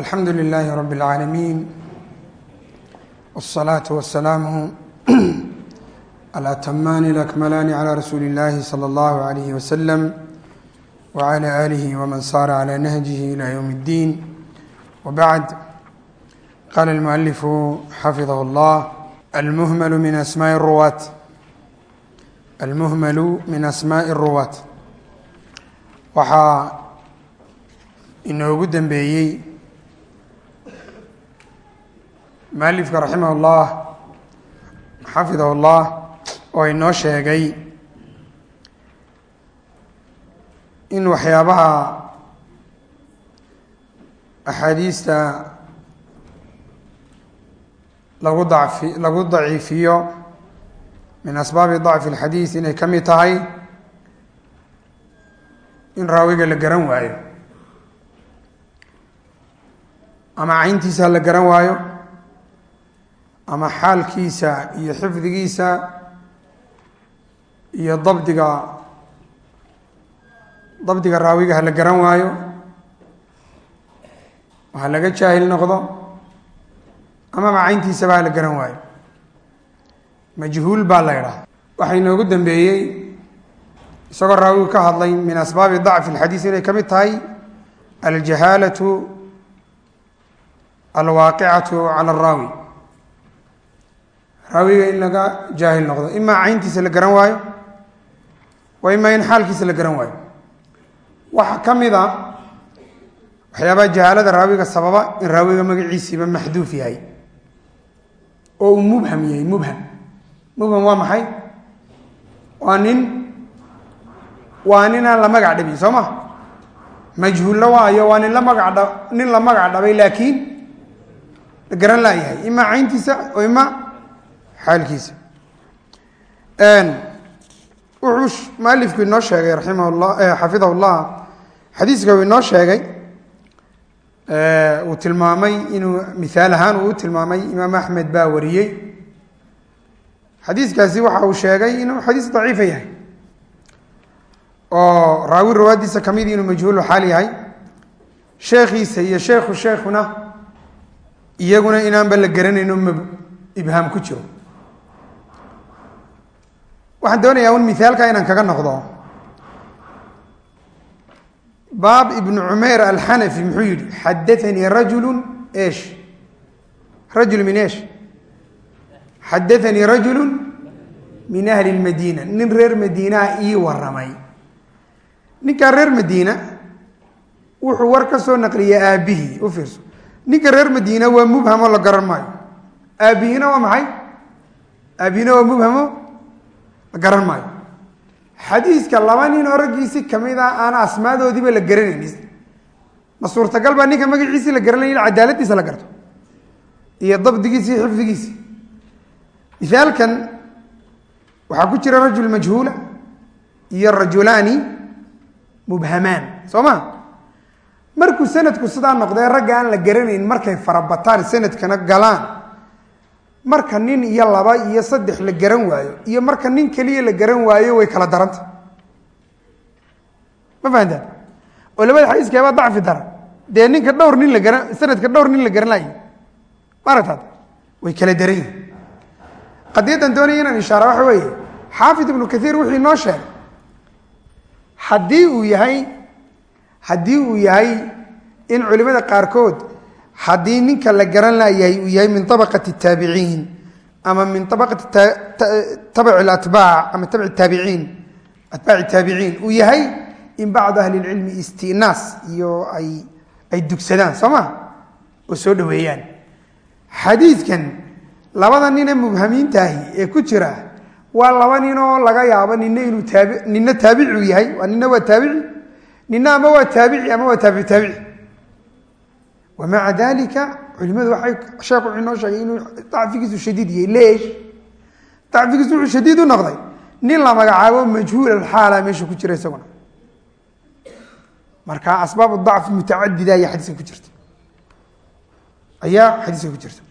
alxamdu لlh rb العaalamiin والصlaaة والsalaam الأtmaan الأkmalaani عlى rasuuli الlahi slى اllah عalyh wslm وعlى آlih wman sar عlى nahjih ilى ywm الdin wbعd qala الmuأlif xafidh اllah almuhml min asmاء الruwaat almuhmalu min asmaaءi الruwaat waxaa inoogu dembeeyey mualifka raximah ullah xafidahu llah oo inoo sheegay in waxyaabaha axaadiista lagu dacfi lagu daciifiyo min asbaabi dacfi alxadiis inay ka mid tahay in raawiga la garan waayo. Ama cayntiisa la garan waayo ama xaalkiisa iyo xifdigiisa iyo dabdiga dabdiga raawiga ha la garan waayo ha laga jaahil noqdo amaba cayntiisaba ha la garan waayo. Majhuul baa la idhaha waxaa inoogu dambeeyey isagoo raawigu ka hadlay min asbaabi dacfi اlxadiis inay ka mid tahay aljahaalatu alwaaqicatu cala araawi raawiga in laga jaahil noqdo. Imaa cayntiisa la garan waayo wa imaa in xaalkiisa la garan waayo. Waxaa ka mid a waxyaabaha jahaalada raawiga sababa in raawiga magaciisiiba maxduuf yahay. Oo uu mubham yahay mubham. Mubham waa maxay? Waa nin waa ninaan la magac dhabin soo ma? Majhuulla waayo waa nin la magac dha nin la magac dhabay laakiin la garan laayahay. Imaa cayntiisa oo imaa xaalkiisa. Wuxuu mualifku inoo sheegay raximah llah xafidah llah xadiiska uu inoo sheegay uu tilmaamay inuu mihaal ahaan uu tilmaamay imaam axmed baa wariyey. Xadiiskaasi waxa uu sheegay inuu xadiis daciifa yahay oo raawi rawaadiisa ka mid inuu majhuulu xaal yahay. Sheekhiisa iyo sheekhu sheekhuna iyaguna inaanba la garanayno ibhaam ku jiro waxaan doonayaa un mihaalka inaan kaga noqdo. Baab ibnu cumayr alxanafi muxuu yihi xadaanii rajulu esh rajul min esh xadaanii rajulu min ahli lmadiina nin reer madiinaha ii waramay. Ninkaa reer madiina wuxuu war ka soo naqliyay aabihii u fiirso. Ninka reer madiina waa mubhamo la garan maayo. Aabihina waa maxay? Aabihina waa mubhamo garan maayo. Xadiiska laba nin oo raggiisi ka mid a aan asmaadoodiiba la garanayn ma suurtagal baa ninka magaciisii la garanay in cadaaladiisa la garto. Iyo dabdigiisi iyo xifdigiisi mithaalkan waxaa ku jira rajul majhuula iyo rajulaani mubhamaan. Soo ma? Markuu sanadku sidaa noqdee ragga aan la garanayn markay farabataan sanadkana galaan marka nin iyo laba iyo saddex la garan waayo iyo marka nin keliya la garan waayo way kala daranta. Ma fahantaan? Oo labada xadiiskeebaa dacfi dara. Dee ninka dhowr nin la garan sanadka dhowr nin la garan laayo maaragtaad way kala daran yihiin qadiyaddan doonaya inaan ishaara waxa weeye xaafid ibnu kathiir wuxuu inoo sheegay haddii uu yahay haddii uu yahay in culimada qaarkood haddii ninka la garan laayahay uu yahay min abaqati taabiciin ama min abaqati tabaci atbaac ama tabci taabiciin atbaaci taabiciin uu yahay in bacdu ahli lcilmi istinaas iyo ay dugsadaan soo ma? Oo soo dhaweeyaan xadiidkan labada nine mubhamiintaahi ee ku jira waa laba nin oo laga yaabo nina inuu nina taabiciu yahay nina waa taabici nina ama waa taabici ama waa taabici taabici wamaca dalika culimadu waay sheekh wuxuu inoo sheegay inuu dacfigiisu shadiid yahay leesh dacfigiisu wuxuu shadiid u noqday nin la magacaabo majhuul alxaala meesha ku jira isaguna marka asbaab dacfi mutacadida ayaa xadiiska ku jirta ayaa xadiiska ku jirta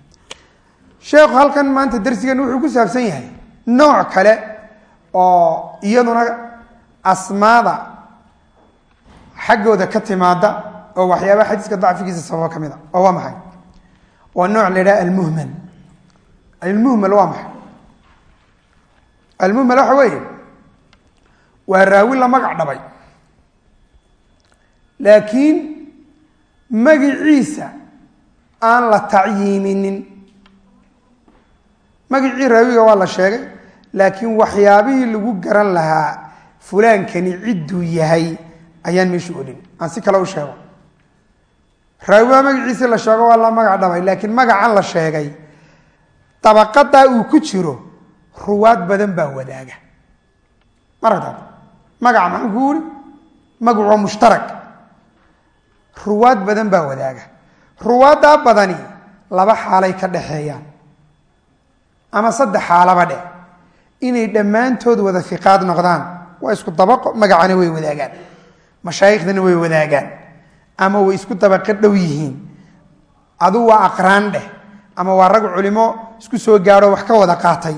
sheekhu halkan maanta darsigan wuxuu ku saabsan yahay nooc kale oo iyaduna asmaada xaggooda ka timaada oo waxyaabaha xadiiska dacfigiisa sababa ka mid a oo waa maxay? Waa nooc la yidhaha almuhmal. Almuhmal waa maxay? Almuhmal waxa weeye waa raawi la magac dhabay. Laakiin magiciisa aan la tacyiiminin. Magicii raawiga waa la sheegay laakiin waxyaabihii lagu garan lahaa fulaankani cidduu yahay ayaan meeshu olin aan si kale u sheego raawigaa magaciisii la sheego waa la magac dhabay laakiin magacan la sheegay. Dabaqadaa uu ku jiro ruwaad badan baa wadaaga. Maragtaad magaca maxaan ku uri magacu waa mushtarak. Ruwaad badan baa wadaaga. Ruwaaddaa badani laba xaalay ka dhaxeeyaan. Ama saddex xaalaba dheh inay dhammaantood wada fiqaad noqdaan waa isku dabaqo magacana way wadaagaan. Mashaaikhdana way wadaagaan ama way isku dabaqo dhow yihiin. Adu waa aqraan dheh. Ama waa rag culimo isku soo gaadho wax ka wada qaatay.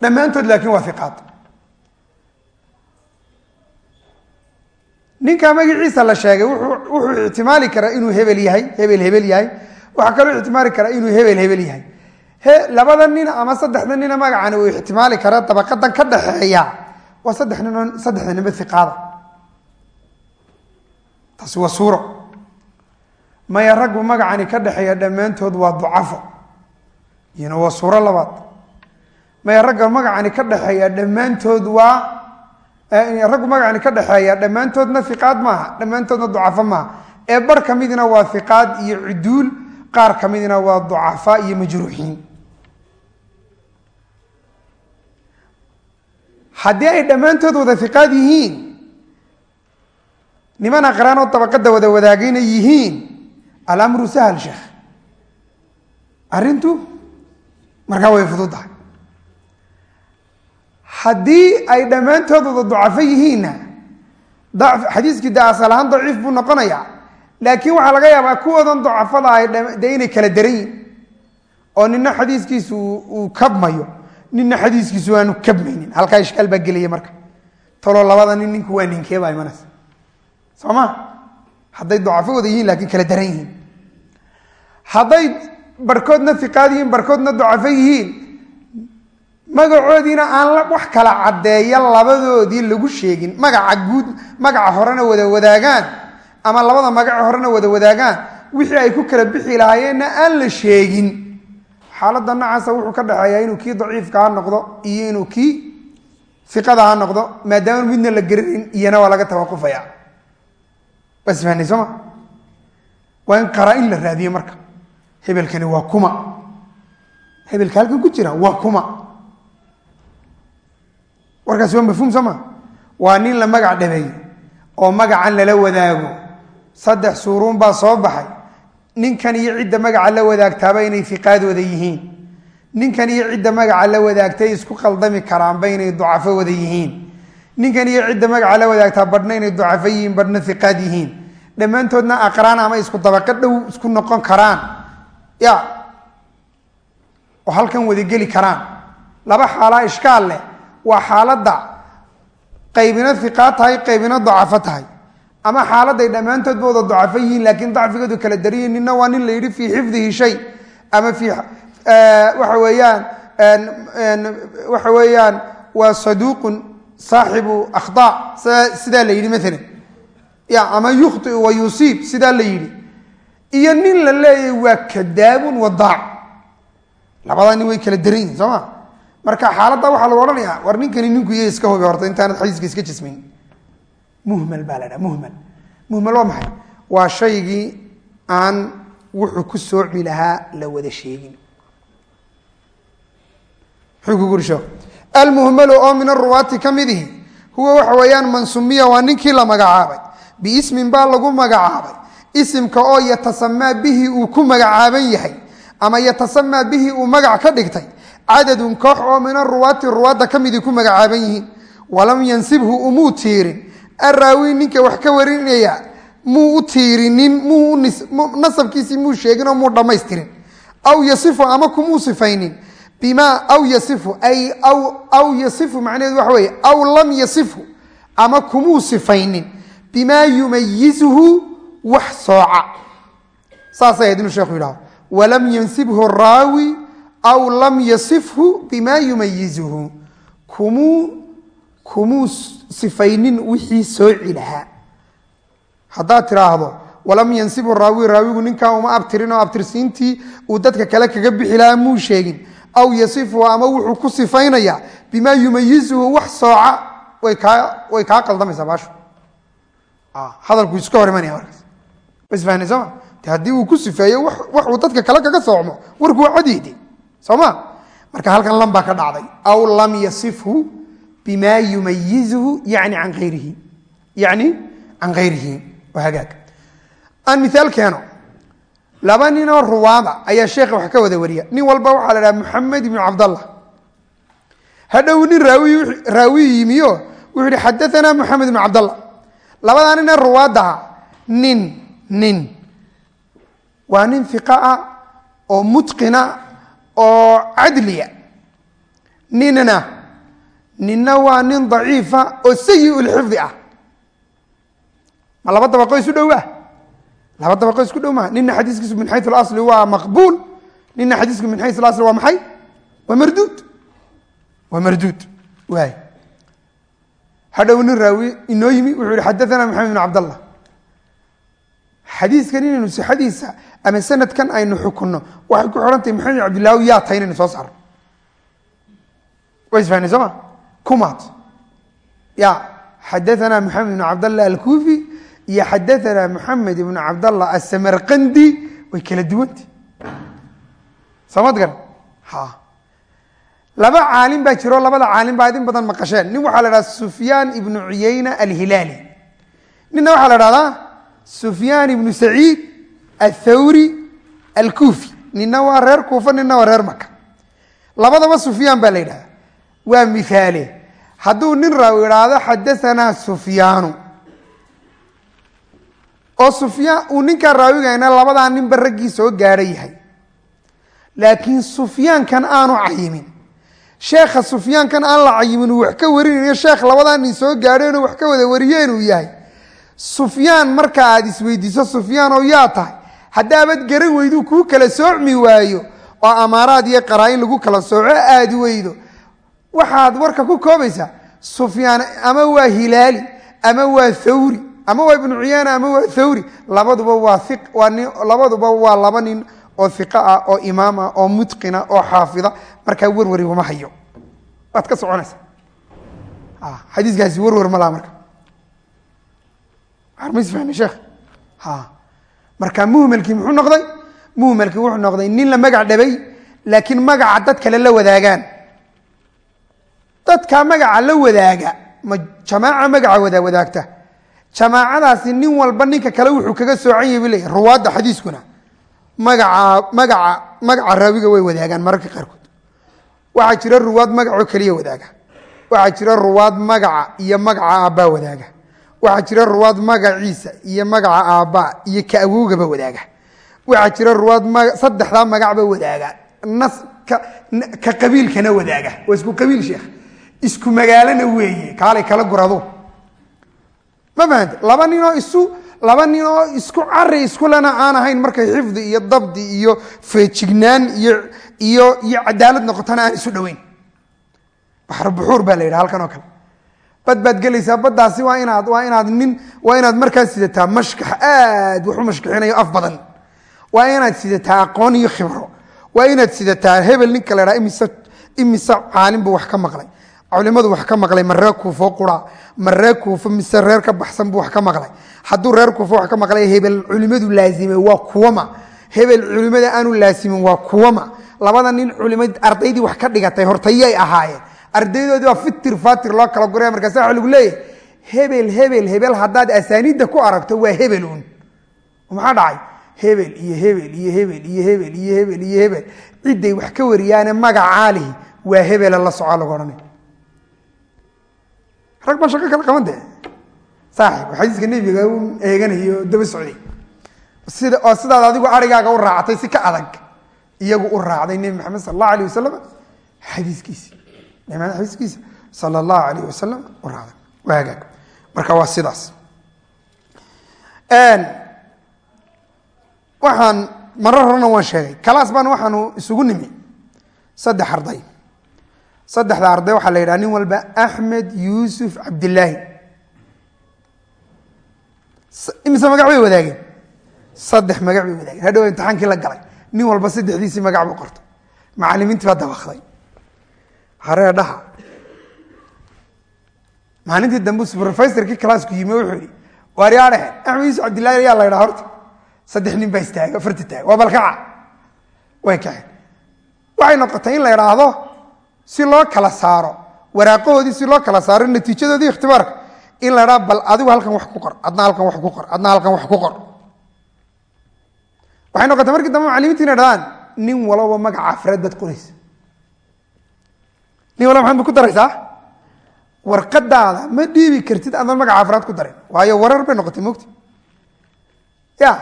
Dhammaantood laakiin waa fiqaad. Ninka magaciisa la sheegay wuxuu ixtimaali karaa inuu hebel yahay hebel hebel yahay. Waxaa kaloo ixtimaali karaa inuu hebel hebel yahay. Labada nin ama saddexda nina magacani uu ixtimaali kara dabaqadan ka dhaxeeya waa saddex nin saddexda ninba iqaada taasi waa suuro. Maya raggu magacani ka dhexeeya dhammaantood waa ducafo. Iyana waa suuro labaad. Maya ragga magacani ka dhexeeya dhammaantood waa raggu magacani ka dhexeeya dhammaantoodna iqaad maaha dhammaantoodna ducafo maaha. Ee bar ka midna waa iqaad iyo cuduul qaar ka midna waa ducafa iyo majruuxiin. Haddii ay dhammaantood wada iqaad yihiin niman aqraan oo dabaqada wada wadaagayna yihiin alamru sahal sheekh arrintu markaa way fududahay haddii ay dhammaantood wada ducafo yihiinna xadiiskii de asal ahaan daciif buu noqonayaa. Laakiin waxaa laga yaabaa kuwoodan ducafada ahy dee inay kala daran yihiin oo nina xadiiskiisu uu kabmayo nina xadiiskiisu aanu kabmaynin. Halkaa ishkaal baa gelaya marka. Talo labada nin ninku waa ninkee baa imanaysa soo ma hadday ducafo wada yihiin laakiin kala daran yihiin. Hadday barkoodna iqaad yihiin barkoodna ducafo yihiin magacoodiina aan wax kala caddeeya labadoodii lagu sheegin. Magaca guud magaca horena wada wadaagaan ama labada magaca horena wada wadaagaan wixii ay ku kala bixi lahaayeenna aan la sheegin. Xaaladda nacaasa wuxuu ka dhexeeyaa inuu kii daciifka ha noqdo iyo inuu kii iqada ha noqdo maadaama midna la garanayn iyana waa laga tawaqufaya waa isfahnay sooma waa in qaraa-in la raadiye marka. Hebelkani waa kuma. Hebelka halkan ku jira waa kuma. Warkaasi waa mafhuum soo ma? Waa nin la magac dhabeey oo magacan lala wadaago. Saddex suuruun baa soo baxay. Ninkan iyo cidda magaca la wadaagtaaba inay fiqaad wada yihiin. Ninkan iyo cidda magaca la wadaagtay isku qaldami karaanba inay ducafo wada yihiin ninkan iyo cidda magaca la wadaagtaa badhna inay ducafo yihiin badhna iqaad yihiin. Dhammaantoodna aqraan ama isku dabaqo dhow isku noqon karaan. Ya. Oo halkan wadageli karaan. Laba xaalaa ishkaal leh. Waa xaaladda qaybina iqaad tahay qaybina dacafo tahay. Ama xaaladay dhammaantoodba wada dacafo yihiin laakiin dacfigoodu kala dariyi nina waa nin la yidhi fii xifdihi shay. Ama fii waxa weeyaan waxa weeyaan waa saduuqun saaxibu akhda sidaa la yidhi maalan ama yukhtiu wa yusiib sidaa la yidhi. Iyo nin la leeyahay waa kadaabun wadaac labadaa nin way kala daran yihiin soo ma? Marka xaaladda waxaa lagu odhanayaa war ninkani ninku iyo iska hubi horta intaanad xadiiska iska jismayn. Muhmal baa la dhaha muhmal. Muhmal waa maxay? Waa shaygii aan wuxuu ku sooci lahaa la wada sheegin almuhmalu oo min aruwaati ka midihi huwa waxa weeyaan man sumiya waa ninkii la magacaabay. Biismin baa lagu magacaabay. Isimka oo yatasamaa bihi uu ku magacaaban yahay ama yatasamaa bihi uu magac ka dhigtay cadadun koox oo min aruwaati ruwaadda ka midii ku magacaaban yihiin. Walam yansibhu umuu tiirin. Araawi ninka wax ka warinaya muu u tiirinin nasabkiisii muu sheegin oo muu dhammaystirin. Aw yasifu ama kumuu sifaynin bima aw yasifu ay aw yasifu macnaheedu waxa weeye aw lam yasifu ama kumuu sifaynin bimaa yumayizuhu wax sooca. Saasay ahayd inuu sheekhu yidhahdo walam yansibhu raawi aw lam yasifhu bima yumayizuhu kumuu kumuu sifaynin wixii sooci lahaa. Haddaad tidhaahdo walam yansibhu raawi raawigu ninkaa uma abtirin oo abtirsiintii uu dadka kale kaga bixi lahaa muu sheegin aw yasifuhu ama wuxuu ku sifaynaya bimaa yumayizuhu wax sooca way kaa qaldamaysaa baashu. Hadalku iska hor imanaya markaas. Wasfahanay sooma de haddii uu ku sifeeyo wax uu dadka kale kaga soocmo warku waa cadiide soo ma? Marka halkan lam ka dhacday. Aw lam yasifhu bima yumayizuhu yani an ayrihi yani can hayrihi waa hagaag. Aan miaal keeno laba ninoo ruwaada ayaa sheekha wax ka wada wariya. Nin walba waxaa la dhaha muxamed ibnu cabdallah hadhow nin raawi yimiyo wuxuu yihi xadaanaa moxamed ibnu cabdallah labadaa nin ee ruwaadaha nin nin. Waa nin fiqaa oo mutqina oo cadliya. Ninna ninna waa nin daciifa oo sayi lxifdi ah. Ma laba dabaqo isu dhow ah laba dabaqo isku dhow maha. Nina xadiiskiisu min xayu asli waa maqbuul. Nina xadiisku min xayu asli waa maxay? Waa marduud. Waa marduud. Waay. Hadhow nin raawi inoo yimi wuxuu yihi xadaana maxamed bin cabdallah xadiiskan inaynu sixadiisa ama sanadkan aynu xukunno waxay ku xidhan tahay maxamed bin cabdillahi yaa tahay inaynu soo saarno wa isfahnay soo ma? Kumaad. Ya xadaana maxamed bin cabdallah alkufi iyo xadaana maxamed ibn cabdallah asamarqandi way kala duwanta soomad ha. Laba caalim baa jiro labada caalim baa idin badan maqasheen. Nin waxaa la dhahda sufyaan ibnu cuyayna alhilaali ninna waxaa la dhahdaa sufyaan ibnu saciid athawri alkufi nina waa reer kuufa nina waa reer maka labadaba sufyaan baa la yidhahda waa miaale hadduu nin raaw idhaahdo xadaanaa sufyaanu oo sufyaan uu ninkaa raawigayna labadaa ninba raggii soo gaadha yahay. Laakiin sufyaankan aanu cayimin. Sheekha sufyaankan aan la cayimin uu wax ka warinayo sheekh labadaa nin soo gaadheenoo wax ka wada wariyeen uu yahay. Sufyaan marka aad isweydiiso sufyaanoo yaa tahay haddaabad garan weyduu kuu kala soocmi waayo oo amaaraad iyo qaraa-in lagu kala sooco aadi weydo. Waxaad warka ku koobaysaa sufyaan ama waa hilaali ama waa thawri ama waa ibnu cuyaana ama waa thawri labaduba labaduba waa laba nin oo iqa ah oo imaam ah oo mutqina oo xaafida markaa werwari uma hayo. Waad ka soconaysa xadiiskaasi werwer ma laha marka. Armasfahne sheekh? Marka muhmelkii muxuu noqday? Muhmelkii wuxuu noqday nin la magac dhabay laakiin magaca dad kale la wadaagaan. Dadka magaca la wadaaga ma jamaaca magaca wada wadaagta jamaacadaasi nin walba ninka kale wuxuu kaga soocan yahy bule ruwaadda xadiiskuna. Magaca magaca magaca raawiga way wadaagaan mararka qaarkood. Waxaa jira ruwaad magacoo keliya wadaaga. Waxaa jira ruwaad magaca iyo magaca aabbaa wadaaga. Waxaa jira ruwaad magaciisa iyo magaca aabbaa iyo ka awowgaba wadaaga. Waxaa jira ruwaad saddexdaa magacba wadaaga. Nas ka qabiilkana wadaaga. Waa isku qabiil sheekh. Isku magaalona weeye. Kaalay kala gurado ma fahamte laba ninoo isu laba nin oo isku cari iskulena aan ahayn markay xifdi iyo dabdi iyo feejignaan iyo iyo iyo cadaalad noqotona aan isu dhoweyn baxr buxuur baa la yidhaha halkan oo kale. Bad baad gelaysaa baddaasi waa inaad waa inaad nin waa inaad markaa sidataa mashkax aad wax u mashkaxinayo af badan. Waa inaad sidataa aqoon iyo khibro. Waa inaad sidataa hebel ninka la ydhaha imise imise caalim buu wax ka maqlay culimadu wax ka maqlay ma reer kuufo qura ma reer kuufo mise reer ka baxsan buu wax ka maqlay. Hadduu reer kuufo wax ka maqlay hebel culimadu laazimay waa kuwama. Hebel culimada aanu laasimin waa kuwama. Labada nin culimad ardaydii wax ka dhigatay hortayay ahaayeen. Ardaydoodii waa fitir fatir loo kala guraya markaasa waa lagu leeyahay hebel hebel hebel haddaad asaaniidda ku aragto waa hebel uun maxaa dhacay? Hebel iyo hebel iyo hebel iyo hebel iyo hebel iyo hebel. Cidday wax ka wariyaane magacaalihi waa hebela la soco lagu odhanay rag baan shaqo kala qaban dee. Saaxib xadiiska nebiga u eeganayo daba socday. Sida oo sidaad adigu arigaaga u raacatay si ka adag iyagu u raacday nebi maxamed sala allahu alayh wasalam maxamed xadiiskiisa sala allahu alayh wasalam u raacday. Waa marka waa sidaas. Waxaan marar waan sheegay. Kalaas baan waxaanu isugu nimi. Saddex arday saddexda arday waxaa la yidhaha nin walba axmed yuusuf cabdilaahi imise magac bay wadaageen? Saddex magac bay wadaageen. Hadhow imtixaankii la galay nin walba saddexdiisii magac buu qortay. Macalimiintii baa dabakday haree dhaha. Maalintii dambe supervisorkii classku yimi wuxuu yihi waaryaadhe axmed yuusuf cabdillahi ayaa la ydhaha horta. Saddex nin baa istaaga farta taaga. Waa balkaca. Way kaceen. Waxay noqotay in la idhaahdo si loo kala saaro. Waraaqahoodii si loo kala saaro natiijadoodii ikhtibaarka. In la idhaha bal adigu halkan wax ku qor adna halkan wax ku qor adna halkan wax ku qor. Waxay noqotay markii dambe macalimiintu inay dhahaan nin walaba magaca afraad baad qoraysa nin walba maxaad ba ku daraysaa warqadaada ma dhiibi kartid adan magaca afraad ku darin. Waayo warar bay noqotay mogti. Ya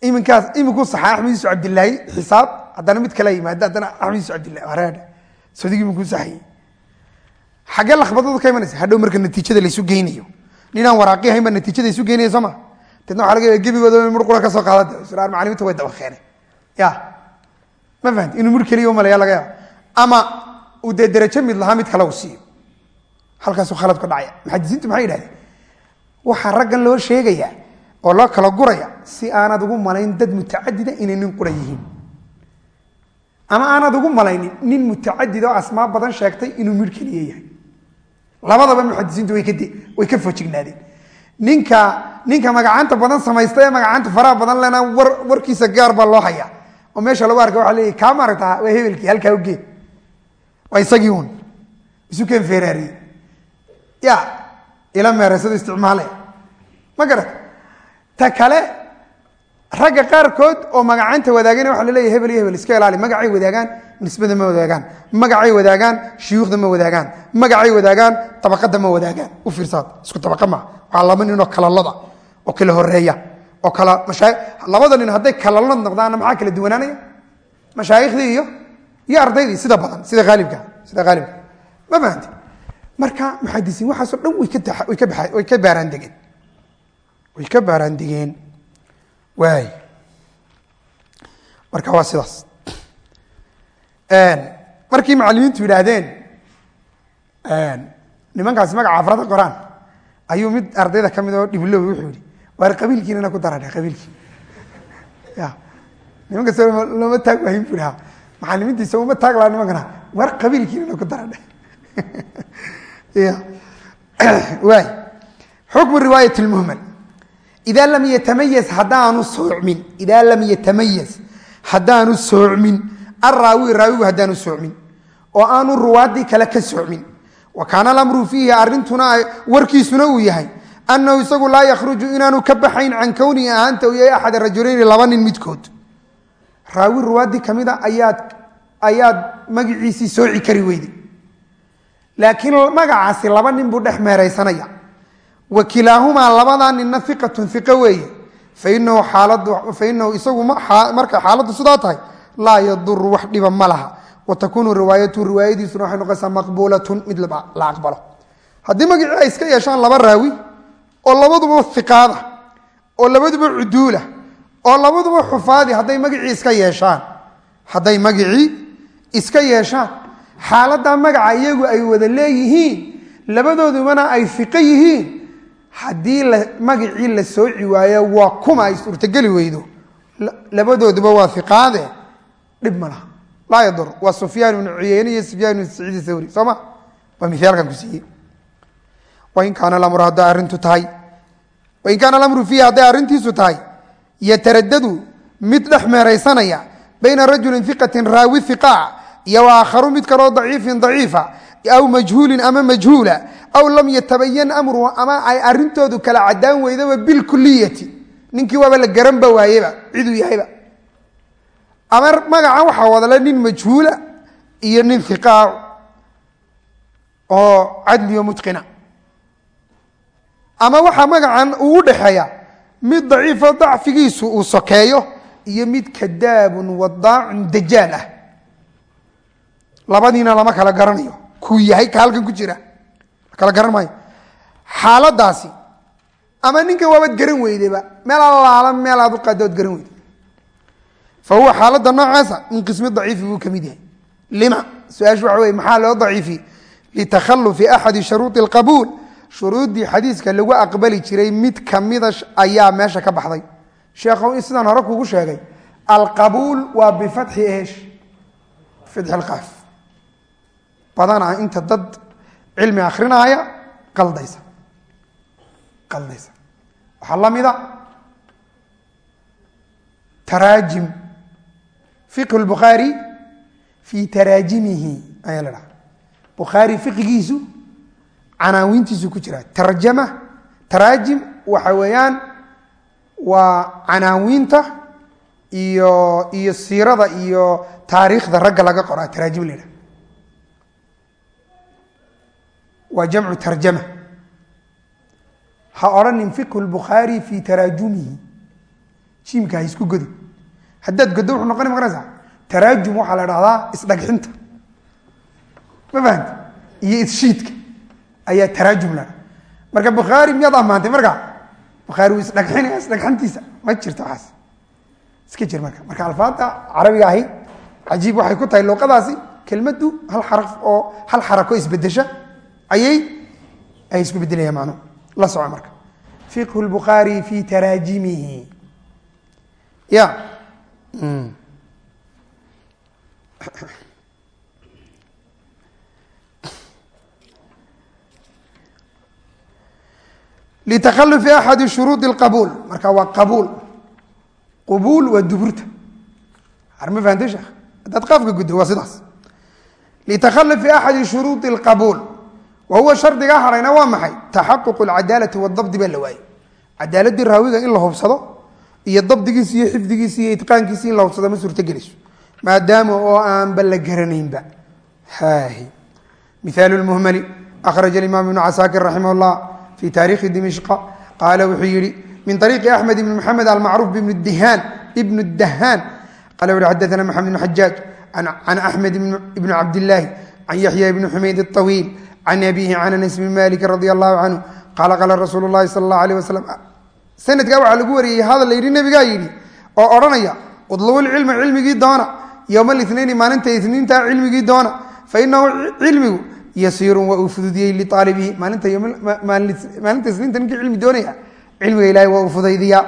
iminkaas iminkuu saxaa axmed yuusuf cabdilaahi xisaab. Haddana mid kala yimaada haddana axmed yuusuf cabdillahi xaggee lakbadadu ka imanaysa hadhow marka natiijada laysu geynayo. Ninaan waraaqi ahayn baa natiijada isu geynaya soo ma? Deedna waxa laga yaaba gebigooda mur qura ka soo siraar macalimiinta way dabakeenay ya. Ma fahamti inuu mur keliya umaleeya laga yaaba ama uu dee derajo mid lahaa mid kale uu siiyo. Halkaasuu khalad ku dhacaya. Muxadisiintu maxay yidhahdeen? Waxaa raggan loo sheegayaa oo loo kala guraya si aanad ugu malayn dad mutacadida inay nin qura yihiin ama aanad ugu malaynin nin mutacadid oo asmaa badan sheegtay inuu midh keliya yahay labadaba muxadisiintu way ka fojignaadeen. Ninka ninka magacaanta badan samaysta ee magacaanta faraha badan lena war warkiisa gaar baa loo hayaa. Oo meesha lagu arka waa leeyahy kaa maaragta waa hebelkii halkaa ugeen waa isagii un isu keen feeraariyey ya ila meereysado isticmaale. Ma garat ta kale ragga qaarkood oo magacaanta wadaagana waxa la leeyahy hebel iyo hebel iska ilaali. Magacay wadaagaan nisbada ma wadaagaan. Magacay wadaagaan shuyuukhda ma wadaagaan. Magacay wadaagaan tabaqada ma wadaagaan. U fiirsaad isku tabaqa ma waa laba nin oo kalalada oo kala horreeya oo labada nin hadday kalalad noqdaanna maxaa kala duwanaanaya? Mashaaikhdii iyo iyo ardaydii sida badan sida aalibka sida haalibka ma fahamti marka muxadisiin waxaasoo dhan way ka way ka baa way ka baaraan degeen way ka baaraan degeen waay. Marka waa sidaas. Markii macalimiintu yidhaahdeen nimankaasi magaca afraada qoraan ayuu mid ardayda ka mid oo dhiblow wuxuu yihi waar qabiilkiinana ku daradhe qabiilkii? Ya. Nimankas looma taag waayin bu ha macalimiintiisa uma taag laa nimankana waar qabiilkiinana ku daradhe ya. Waay. Xukmu riwaayat lmuhmal ida lam yatamayaz haddaanu soocmin idaa lam yatamayaz haddaanu soocmin araawi raawigu haddaanu soocmin oo aanu ruwaadii kale ka soocmin wa kaana alamru fiihi arrintuna warkiisuna uu yahay annahu isagu laa yakhruju inaanu ka baxayn can kownihi ahaanta u yahay axad rajulayni laba nin midkood raawi ruwaadii kamida ayaad ayaad magiciisii sooci kari weyday laakiin magacaasi laba nin buu dhex meeraysanaya wa kilaahumaa labadaa ninna iqatun iqa weeye. Fainahu isagu marka xaaladdu sidaa tahay laa yaduru wax dhiba ma laha. Wa takuunu riwaayadiisuna waxay noqonaysaa maqbuulatun mid la aqbalo. Haddii magacii ay iska yeeshaan laba raawi oo labaduba iqaada oo labaduba cuduula oo labaduba xufaadi hadday magacii iska yeeshaan hadday magacii iska yeeshaan xaaladdaa magaca iyagu ay wada leeyihiin labadoodubana ay fiqo yihiin haddii magacii la sooci waayo waa kuma ay suurtogeli weydo. Labadooduba waa iqaade dhib ma laha. Laa yadur waa sufyaan ibnu cuyeyne iyo sufyaan ibnu saciid thawri soo ma? Waa miaalkan ku siiyey. Wain kaana lamru hadday arrintu tahay. Wain kaana alamru fiihi hadday arrintiisu tahay yataradadu mid dhex meeraysanaya bayna rajulin iqatin raawi iqaa iyo wa aakharu mid kaloo daciifin daciifa aw majhuulin ama majhuula aw lam yatabayan amruhu ama ay arintoodu kala cadaan weydaba bilkuliyati ninkii waaba la garanba waayeba ciduu yahayba. Ama magacan waxaa wadale nin majhuula iyo nin iqaa oo cadliyo mutqina. Ama waxaa magacan uu u dhexeeya mid daciifo dacfigiisu uu sokeeyo iyo mid kadaabun wadaacun dajaal ah. Labadiina lama kala garanayo. Kuu yahay ka ku jira kala garan maayo. Xaaladaasi ama ninkan waabaad garan weydeba meel allaala meel aad u qaada ood garan weyde fa huwa xaaladda noocaasa min qismi daciifi buu ka mid yahay. Lima? Su'aashu waxa wey maxaa loo daciifi litakhalufi axadi sharuudi اlqabuul shuruuddii xadiiska lagu aqbali jiray mid kamida ayaa meesha ka baxday. Sheekhow sidaan hore kugu sheegay alqabuul waa bifatxi fatxi lqaaf badanaa inta dad cilmi akrinaaya qaldaysa. Qaldaysa. Waxaa la mida taraajim. Fiqh lbukhaari fii taraajimihi ayaa la dhaha bukhaari fiqigiisu canaawintiisu ku jira. Tarjama taraajim waxa weeyaan waa canaawiinta iyo iyo siirada iyo taariikhda ragga laga qoraa. Taraajim la yidhaha waa jamcu tarjama. Ha odhanin fiqhu lbukhaari fii taraajumihi jiimka ha isku godo haddaad godo wuxuu noqoni maqanaysaa taraajum waxaa la dhahdaa isdhagxinta. Ma fahamti iyo isshiidka ayaa taraajum la marka bukhaari miyaad ammaantay? Marka bukhaari wuu isdhagxinaya isdhagxantiisa ma jirto waxaas. Iska jir marka. Marka alfaada carabiga ahi cajiib waxay ku tahay luqadaasi kelmaddu hal xaraf oo hal xarako isbedesha ayay? Ay isku bedelayaan macnuhu la soco marka. Fiqhu lbukhaari fi taraajimihi. Ya. Litakhalufi axadi shuruudi اlqabuul marka waa qabuul. Qubuul waa duburta. Arma fahamtay sheekh haddaad qaafka guddo waa sidaas. Litakhalufi axadi shuruudi اlqabuul wa huwa shardigaa hadhayna waa maxay taxaququ alcadaalati wadabdi baa la waayey cadaaladii raawiga in la hubsado iyo dabdigiisa iyo xifdigiisa iyo itqaankiisa in la hubsado ma suurtagelayso maadaama oo aanba la garanaynba miaal muhmli ahraj imaam ibnu casaakir raximah llah fii taarikhi dimishqa qaala wuxuu yihi min ariiqi axmed ibni maxamed almacruuf ibnu dahaan qala wuhi xadana maxamed bn xajaaj can axmed ibni cabdillaahi can yaxya ibni xumayd awiil can abihi can anas bn malik radi allahu canhu qaala qaala rasuulu lahi sal اllah alيh wasalam sanadkaa waxaa lagu wariyey hadal la yidhi nabigaa yidhi oo odhanaya udlubul cilma cilmigii doona yowma litnayni maalinta itniinta cilmigii doona fainahu cilmigu yasiirun waa uu fududiyey liaalibihi maalinta isniinta ninkii cilmi doonaya cilmiga ilahay waa uu fudaydiyaa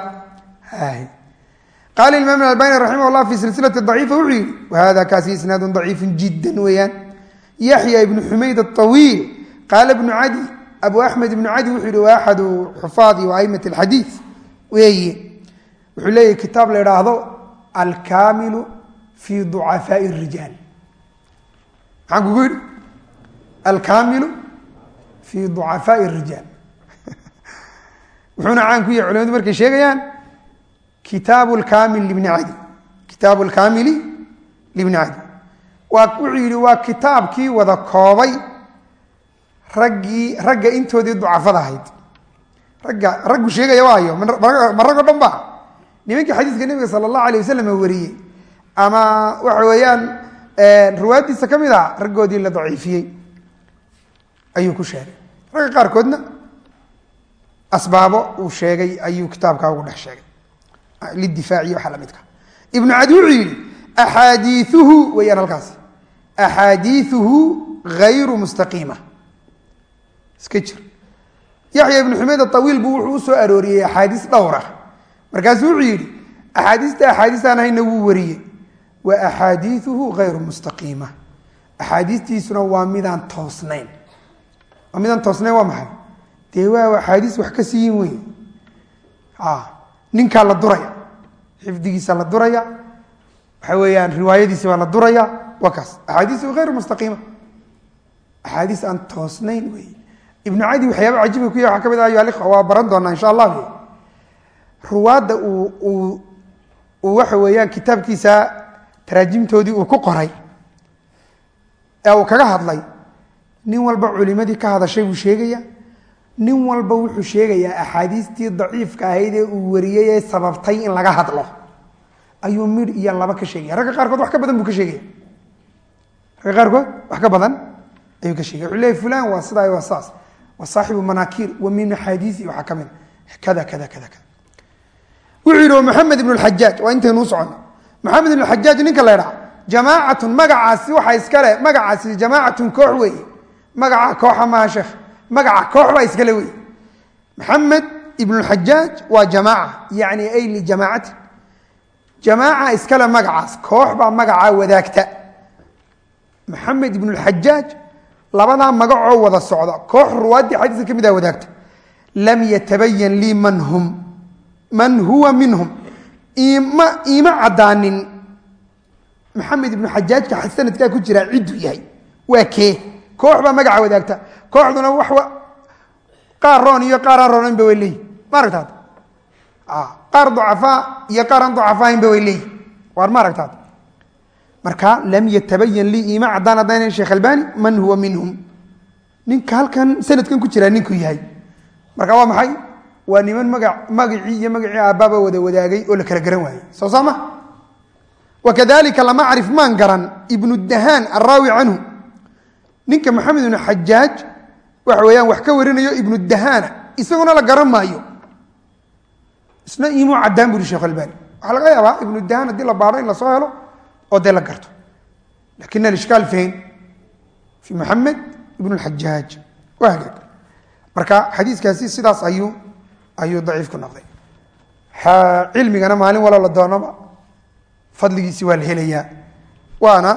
qaala imaam albani raximah llah fi silsilati daciifa wuxuu yihi wahada kaasi isnaadun daciifun jiddan weeyaan yaxya ibnu xumayd aطawiil qaala ibnu cadi abu axmed ibnu cadi wuxuu yihi waa axadu xufaadi wa aimati alxadiid weeye. Wuxuu leeyahy kitaab la idhaahdo alkaamilu fi ducafaai rijaal maxaan kugu yidhi? Alkaamilu fi ducafaai rijaal wuxuuna caan ku yahay culimadu markay sheegayaan kitaabu lkaamil libni cadi kitaabu lkaamili libni cadi wuxuu yihi waa kitaabkii wada koobay. Raggii ragga intoodii ducafada ahayd. Ragga raggu sheegaya waayo ma rag o dhan ba nimankii xadiiska nebiga sala allahu alay wasalam wariyey. Ama waxa weeyaan riwaayadiisa ka mid a raggoodii la daciifiyey. Ayuu ku sheegay. Ragga qaarkoodna asbaabo uu sheegay ayuu kitaabkaa ugu dhex sheegay. Lidifaaci waxaa lamidka ibnu cadi wuxuu yihi axaadiiuhu weeyaan halkaasi axaadiiuhu hayru mustaqiima iska jir yaxya ibnu xumeyd awiil buu wuxuu u soo arooriyey axaadiis dhowra markaasuu wuxuu yidhi axaadiista axaadiistaan ahayna wuu wariyey wa axaadiiuhu hayru mustaqiima axaadiistiisuna waa midaan toosnayn waa midaan toosnayn waa maxay dee waa axaadiis wax ka siiyin wey ninkaa la duraya xifdigiisa la duraya waxa weeyaan riwaayadiisi baa la duraya waa kaas. Axaadiisu hayru mustaqiima. Axaadiis aan toosnayn wey ibnu cadi waxyaaba cajiibka ku yah waxaa ka mid ah waa baran doonaa insha allah ruwaadda uu uu waxa weeyaan kitaabkiisa taraajimtoodii uu ku qoray ee uu kaga hadlay nin walba culimadii ka hadashay buu sheegaya nin walba wuxuu sheegayaa axaadiistii daciifka ahayd ee uu wariyey ee sababtay in laga hadlo ayuu midh iyo laba ka sheegaya ragga qaarkood wax ka badan buu ka sheegaya ragga qaarkood wax ka badan ayuu ka sheegaya wuxuu leeyay fulan waa sidaa waa saas. Wa saaxibu manaakiir wa min axaadiisi waxaa ka mid kada kada kada kada. Wuxuu yidhi maxamed ibn lxajaaj waa intaynuu socono maxamed ibn xajaaj ninka la ydhaa jamaacatun magacaasi waxaa iskale magacaasi jamaacatun koox weeye. Magaca kooxa maaha sheekh magaca koox baa iskale wey maxamed ibn xajaaj waa jamaaca yani ay lijamaacati jamaaca iskale magacaas koox baa magacaa wadaagta maxamed ibn xajaaj labadaa magacoo wada socda koox ruwaaddii xadiiska ka mid a wadaagta lam yatabayan lii man hum man huwa minhum ima iima caddaanin maxamed ibnu xajaajka sanadkaa ku jiraa cidduu yahay waa kee koox baa magaca wadaagta kooxduna wax qaar roon iyo qaar aan roonaynba way leeyihi ma aragtaad qaar ducafaa iyo qaar aan ducafaahaynba way leeyihi waar ma aragtaad? Marka lam yatabayan lii iima caddaan haddaynan sheekh albani man huwa minhum. Ninka halkan sanadkan ku jiraa ninkuu yahay. Marka waa maxay? Waa niman maga magacii iyo magacii aabbaaba wada wadaagay oo la kala garan waayey. Soo saama? Wakadalika lama acrif maan garan ibnu dahaan araawi canhu. Ninka maxamed ibnu xajaaj waxa weeyaan wax ka warinayo ibnu dahaana isaguna la garan maayo isna iimuu caddaan buri sheekh albani. Waxaa laga yaabaa ibnu dahaan haddii la baadho in la soo helo oo dee la garto. Lakin alishkaal fayn fi maxamed ibn xajaaj hagaag marka xadiiskaasi sidaas ayuu ayuu daciif ku noqday. Cilmigana maalin walo la doonaba. Fadligiisi waa la helayaa. Waana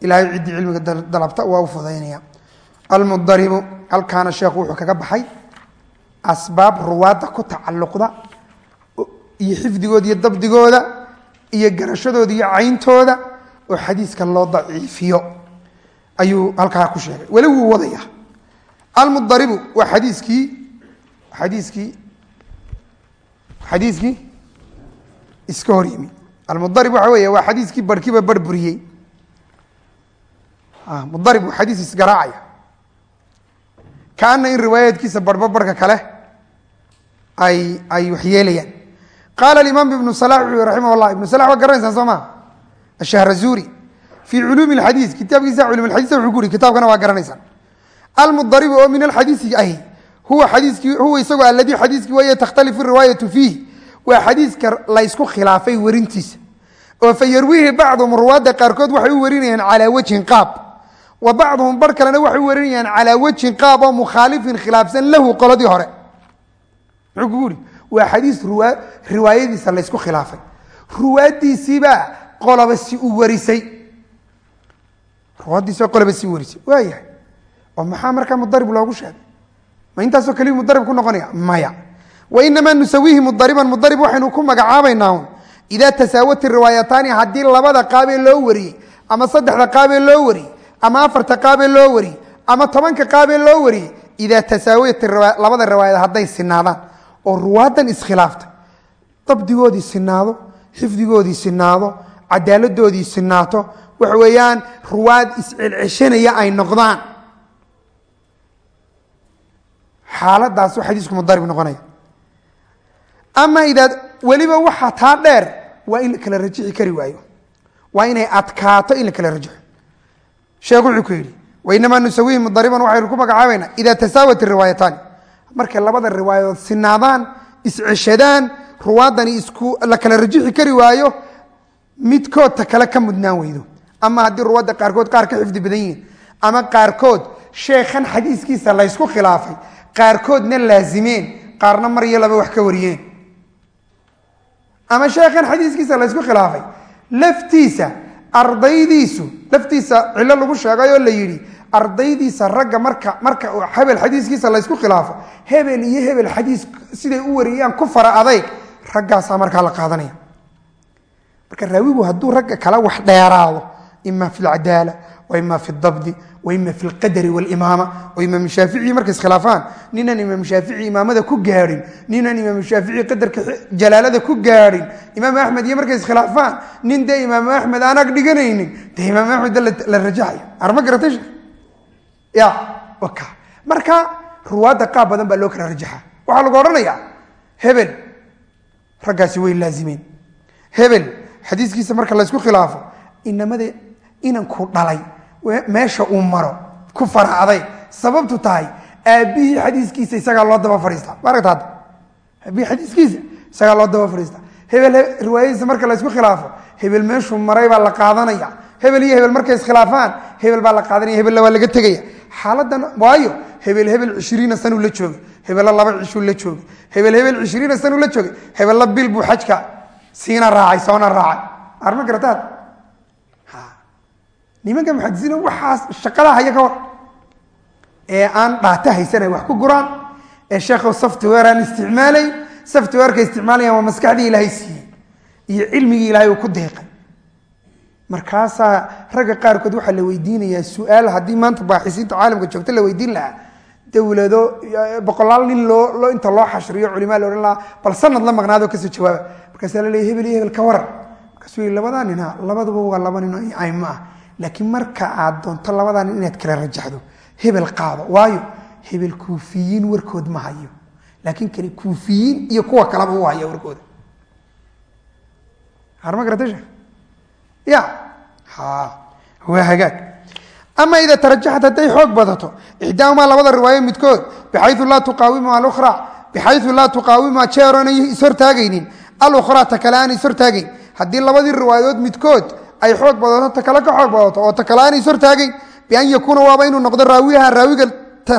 ilahay ciddii cilmiga dalabta waa u fudaynaya almudaribu halkaana sheekhu wuxuu kaga baxay asbaab ruwaadda ku tacalluqda iyo xifdigooda iyo dabdigooda iyo garashadooda iyo cayntooda oo xadiiska loo daciifiyo. Ayuu halkaa ku sheegay. Weli wuu wadaya almudaribu waa xadiiskii xadiiskii xadiiskii iska hor yimi. Almudarib waxa weeye waa xadiiskii barhkiiba barh buriyey mudarib waa xadiis isgaraacaya kaana in riwaayaadkiisa barhba kale ay ay waxyeelayaan qaala alimaam ibnu salax wuxuu raximah llah ibnu salax waa garanaysaan soo maa ashahrazuri fii culuumi alxadiis kitaabkiisa culum alxadiis wuxuu ku kitaabkana waa garanaysaan almudaribu oo min alxadiisi ahi huwa xadiiskii huwa isagoo alladii xadiiskii waye takhtalifu riwaayatu fiih waa xadiiska laysku khilaafay werintiisa oo fa yarwiihi bacduhum ruwaadda qaarkood waxay u warinayaan calaa wejhin qaab wa bacduhum bar kalena waxay u warinayaan calaa wejhin qaab oo mukhaalifin khilaafsan lahu qoladii hore muxuu kugu waa xadiis riwaayadiisa laysku khilaafay. Ruwaaddiisiibaa qoloba si u warisay. Ruwaaddiisiba qoloba si warisay. Waayahay oo maxaa markaa mudarib loogu sheegay? Ma intaasoo keliyu mudarib ku noqonaya? Maya. Wainamaa nusawiihi mudariban mudarib waxaynu ku magacaabaynaa idaa tasaawati riwaayataani haddii labada qaabee loo wariyey ama saddexda qaabee loo wariyey ama afarta qaabee loo wariyey ama tobanka qaabee loo wariyey idaa tasaawat labada riwaayad hadday sinaadaan oo ruwaadan iskhilaaftay dabdigoodii sinaado xifdigoodii sinaado cadaaladoodii sinaato waxa weeyaan ruwaad iscelceshanaya ay noqdaan. Xaaladaasu xadiisku mudarib noqonaya. Ama idaa weliba waxa taa dheer waa in la kala rajixi kari waayo. Waa inay adkaato in la kala rajaxo sheekhu wuxuu ku yidhi wainamaa nusawihi mudariban waxaynu ku magacaabaynaa idaa tasaawat riwaayataani markay labada riwaayadood sinaadaan isceshadaan ruwaadani isku la kala rajixi kari waayo midkoodta kale ka mudnaan weydo. Ama haddii ruwaadda qaarkood qaar ka xifdi badan yihiin. Ama qaarkood sheekhan xadiiskiisa laysku khilaafay. Qaarkoodna laazimeen. Qaarna mar iyo laba wax ka wariyeen. Ama sheekhan xadiiskiisa laysku khilaafay. Laftiisa ardaydiisu laftiisa cillo lagu sheegay oo la yidhi ardaydiisa ragga marka marka hebel xadiiskiisa laysku khilaafo hebel iyo hebel xadiis siday u wariyaan ku fara adayg raggaasaa markaa la qaadanaya. Marka raawigu hadduu ragga kala wax dheeraado ima fi lcadaala wa fi dabdi wa fi lqadari walimaama oo imaam shaafici markay iskhilaafaan ninaan imaam shaafici imaamada ku gaadhin ninaan imaam shaafici qadarka jalaalada ku gaadhin imaam axmed iyo markay iskhilaafaan nin dee imaam axmed aan ag dhiganaynin dee imaam axmed la rajaxaya arma garatay marka ruwaadda qaab badan baa loo kala rajaxa. Waxaa lagu odhanayaa hebel raggaasi way laazimeen. Hebel xadiiskiisa marka laysku khilaafo inamada inanku dhalay meesha uu maro ku faracday sababtu tahay aabbihii xadiiskiisa isagaa loo daba fadhiista maaragta hadda aabbihii xadiiskiisa isagaa loo daba fadhiista hebel riwaayadiisa marka laysku khilaafo hebel meeshuu maray baa la qaadanaya. Hebel iyo hebel markay iskhilaafaan hebel baa la qaadanaya hebella waa laga tegaya xaaladan waayo hebel hebel cishiriina sanuu la joogay hebella laba cishuu la joogay hebel hebel cishiriina sanuu la joogay hebella bil buu xajka siina raacay soona raacay. Arma garataad? Nimanka muxadisiina waxaas shaqadaa haya ka war. Ee aan dhaata haysanay wax ku guraan ee sheekhow software aan isticmaalay softwareka isticmaalayaan waa maskaxdii ilaahay siiyey iyo cilmigii ilaahay uu ku deeqay markaasaa ragga qaarkood waxaa la weydiinayaa su'aal haddii maanta baaxisiinta caalamka joogto la weydiin lahaa dowlado boqolaal nin loo inta loo xashriyo culimaa la odhan lahaa bal sanad la maqnaado ka soo jawaaba. Markaasaa la leey hebel iyo hebel ka waran markaasuu yii labadaa nina labaduba waa laba nin oo aymo ah. Laakiin marka aad doonto labadaa nin inaad kala rajaxdo hebel qaado. Waayo hebel kuufiyiin warkood ma hayo. Laakiin kale kuufiyiin iyo kuwa kaleba u haya warkooda. Harma garata sheekh ya waa hagaag ama ida tarajaxat hadday xoog badato ixdaahumaa labada riwaayo midkood bixayu laa tuqaawimuha alukhra bixayu laa tuqaawimuha jeeroonay ishortaagaynin alukhraa ta kale aan ishortaagayn haddii labadii riwaayadood midkood ay xoog badato ta kale ka xoog badato oo ta kale aan ishortaagayn bian yakuuna waaba inuu noqdo raawiyaha raawiga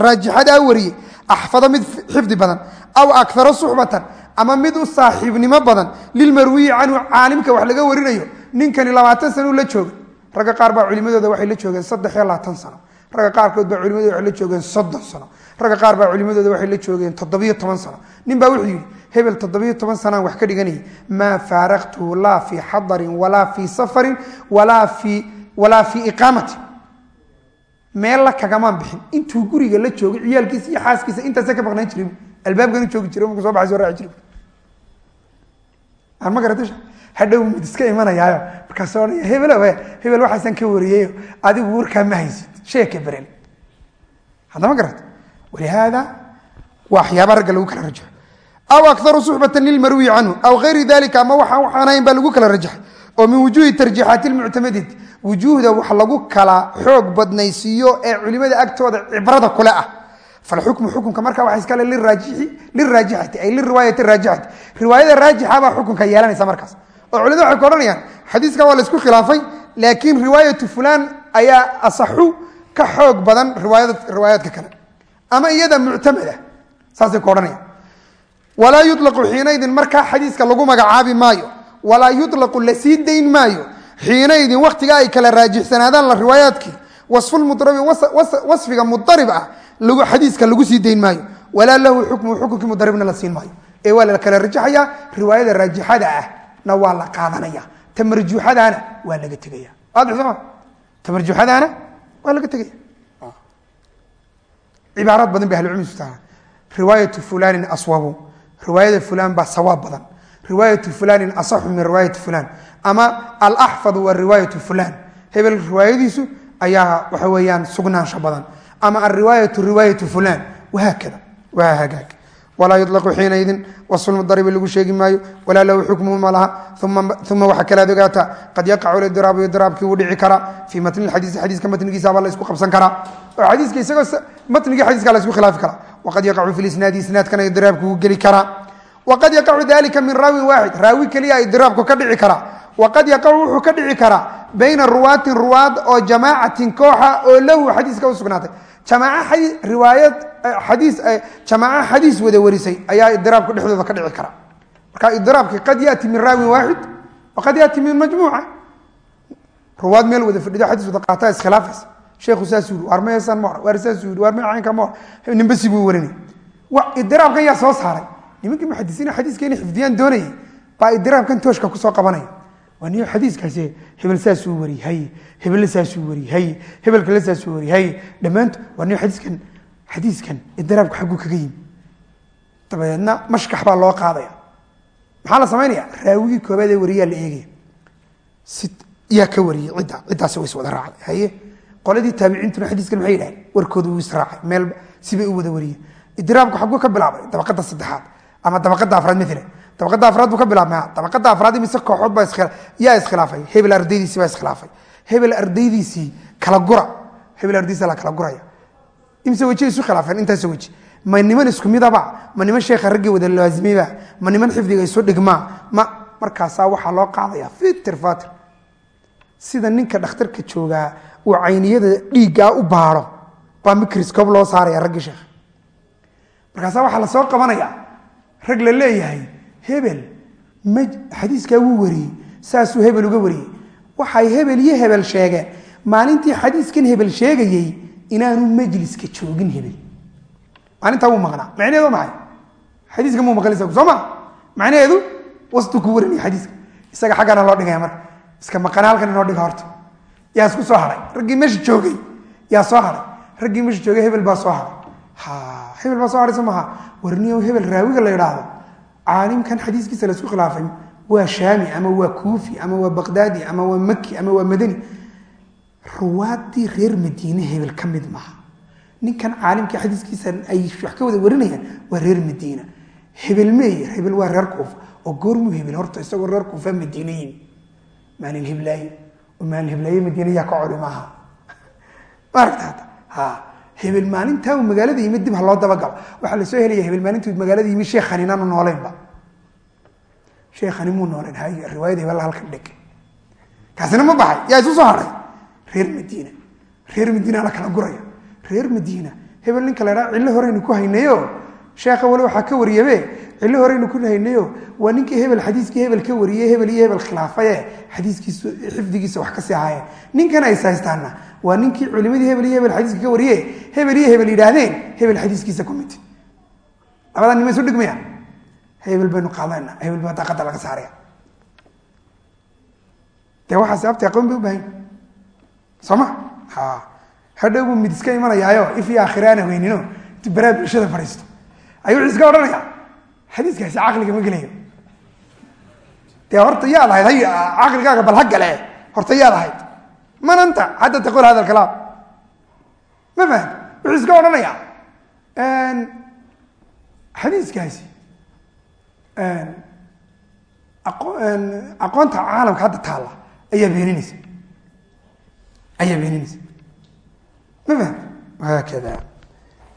raajixadaa wariyey axfada mid xifdi badan aw akaro suxbatan ama mid u saaxiibnimo badan lilmarwiyi canhu caalimka wax laga warinayo ninkani labaatan sano la joogay ragga qaar baa culimadooda waxay la joogeen saddex iyo labaatan sano. Ragga qaarkood baa culimadooda waxay la joogeen soddon sano. Ragga qaar baa culimadooda waxay la joogeen toddobiyo toban sano. Nin baa wuxuu yidhi hebel toddobiyo toban sanaan wax ka dhiganayay maa faaraqtuhu laa fii xadarin walaa fii safarin walaa fii walaa fii iqaamati. Meel la kagamaan bixin. Intuu guriga la joogay ciyaalkiisa iyo xaaskiisa intaasa ka maqnaan jiri albaabkan joogi jira marku soo baxay soo raaci jiri aan ma garatasha hadhow mid iska imanayaayo. Markaas odhanaya hebelo hebel waxaasan ka wariyeyo adigu warkaa ma haysid. Sheeka berel haddama garata walihaada waxyaaba ragga lagu kala rajaxo aw akaru suxbatan lilmarwi canhu aw gayri dalika ama waxa waxaan ahayn baa lagu kala rajaxay. Oo min wujuhi tarjiixaati lmuctamadati wujuuhda wax lagu kala xoog badnaysiiyo ee culimada agtooda cibrada kule ah. Falxukmu xukunka marka waa iskale liraajixati ay liriwaayati raajixati riwaayada raajixa baa xukunka yeelanaysa markaas oo culimada waxay ku odhanayaan xadiiska waa laysku khilaafay laakiin riwaayatu fulaan ayaa asaxu ka xoog badan riwaayaadka kale. Ama iyada muctamada saasay ku odhanayaan. Walaa yulaqu xiinaydin markaa xadiiska lagu magacaabi maayo walaa yulaqu la dayn maayo xiinaydin waktiga ay kala raajixsanaadaan la riwaayaadkii wasfiga mudarib ah xadiiska lagu sii dayn maayo walaa lahu xukmu xukunkii mudaribna la siin maayo. Ee waa la kala rajaxaya riwaayada raajixada ah na waa la qaadanaya. Ta marjuuxadaana waa laga tegaya. Waadixsama ta marjuuxadaana waa laga tegaya. Cibaaraad badan bay taha riwaayatu fulanin aswabu riwaayada fulan baa sawaab badan. Riwaayatu fulanin asaxu min riwaayati fulan ama alaxfadu waa riwaayatu fulan hebel riwaayadiisu ayaa waxa weeyaan sugnaansho badan. Ama alriwaayatu riwaayatu fulan wahaakada. Waa hagaag walaa yulaqu xiinaydin wasfulmudaribi lagu sheegi maayo walaa lahu xukmuhu ma laha. Uma waxa kalaad ogaataa qad yaqacu lidiraabu idiraabkii wuu dhici karaa. Fii matni xadiisi xadiiska matnigiisabaa la isku qabsan karaa. Oo xadiiska isagoo matnigii xadiiska la isku khilaafi karaa. Waqad yaqacu fi lisnaadi isnaadkana idiraabku wuu geli karaa. Waqad yaqacu dalika min raawin waaxid raawi keliya idiraabku ka dhici karaa. Waqad yaqacu wuxuu ka dhici karaa bayna ruwaatin ruwaad oo jamaacatin kooxa oo lahu xadiiska u sugnaatay. Riwaayad xadiis jamaaco xadiis wada warisay ayaa idiraabka dhexdooda ka dhici kara. Marka idiraabki qad yati min raawin waaxid waqad yati min majmuuca. Ruwaad meel wada fadhido xadiis wada qaataa iskhilaafaysa sheekhu saasuu yiri waar mayasan ma waar saasuu yiri waar macaynka ma ninba si buu warinay. Wa idiraabkan yaa soo saaray. Nimankii muxadisiina xadiiska inay xifdiyaan doonayay baa idiraabkan tooshka ku soo qabanaya waa niyo xadiiskaasi hebel saasuu wari hay hebelle saasuu wari hay hebel kale saasuu wari hay dhammaanto waa niyo xadiiskan xadiiskan idiraabku xagguu kaga yimi dabadeedna mashkax baa loo qaadaya. Maxaa la samaynaya raawigii koobaad ee wariyaa la eegaya si yaa ka wariyey cidda ciddaasi way is raacday haye? Qoladii taabiciintuna xadiiskan maxay yidhahdeen? Warkooda wuu israacay meel sibay u wada wariyeen. Idiraabku xagguu ka bilaabay dabaqada saddexaad ama dabaqada afraad maalan dabaqada afraad buu ka bilaabmaya dabaqada afraad mise kooxood baa yaa iskhilaafay. Hebel ardaydiisii baa iskhilaafay. Hebel ardaydiisii kala gura. Hebel ardaydiisa la kala guraya. Imse weji isu khilaafeen? Intaas weji. Ma niman isku midaba? Ma niman sheekha raggii wada laazimayba ma niman xifdiga isu dhigmaa ma markaasaa waxaa loo qaadaya fitir fatir sida ninka dhakhtarka joogaa uu cayniyada dhiiggaa u baaro baa microscob loo saaraya raggii sheekh markaasaa waxaa la soo qabanaya rag la leeyahay hebel xadiiskaa wuu wariyey saasuu hebel uga wariyey. Waxay hebel iyo hebel sheegeen maalintii xadiiskan hebel sheegayey inaanu majliska joogin hebel. Maalintaa wuu maqnaa macnaheedu waa maxay? Xadiiska muu maqan isagu soo ma macnaheedu wastu ku warinaya xadiiska. Isaga xaggana loo dhigaya marka iska maqana halkan inoo dhiga horta. Yaa isku soo haray. Raggii meesha joogay. Yaa soo haray. Raggii meesha joogay hebel baa soo haray. Ha hebel baa soo haray soo maha warniyo hebel raawiga la yidhaahdo caalimkan xadiiskiisa la isku khilaafay waa shaami ama waa kuufi ama waa baqdaadi ama waa maki ama waa madani ruwaadii reer madiine hebel ka mid maaha ninkan caalimkii xadiiskiisa ay wax ka wada warinayaan waa reer madiina hebel meey hebel waa reer kuufa oo goormuu hebel horta isagoo reer kuufa madiine maalin hiblaaye oo maalin hiblaaye madiine yaa ka cori maaha maaragta ha hebel maalintaa magaalada yimid dib ha loo dabagalo waxaa la soo helaya hebel maalintuu magaalada yimid sheekhan inaanu nooleynba sheekhani muu nooleyn hay riwaayada hebel halkan dheg kaasina ma baxay. Yaa isu soo haray? Reer madiina. Reer madiina la kala guraya. Reer madiina. Hebel ninka la dhaa cillo horeynu ku haynayo. Sheekha wali waxaa ka wariyabe cillo horeynu ku haynayo. Waa ninkii hebel xadiiskii hebel ka wariyey hebel iyo hebel khilaafaye xadiiskiisu xifdigiisa wax ka sii ahaayeen ninkan ay saystaana waa ninkii culimadii hebel iyo hebel xadiiska ka wariye hebel iyo hebel yidhaahdeen hebel xadiiskiisa ku mid. Labadaa nima isu dhigmaya hebel baynu qaadana hebel baa daaqada laga saaraya. Dee waxaa sababta aqoon bay u baahan soo ma ha hadhow buu mid iska imanayaayo if iyo weynino intuu baraa bulshada fadhiisto. Ayuu iska odhanaya xadiiskaasi caqliga ma gelayo. Dee horta yaad ahayd hay caqligaaga bal ha gale. Horta yaad ahayd man anta xata taqul hada alkalaam ma faham wuxuu iska odhanaya xadiiskaasi aqoonta caalamka hadda taalla ayaa beeninaysa. Ayaa beeninaysa. Ma faham haakada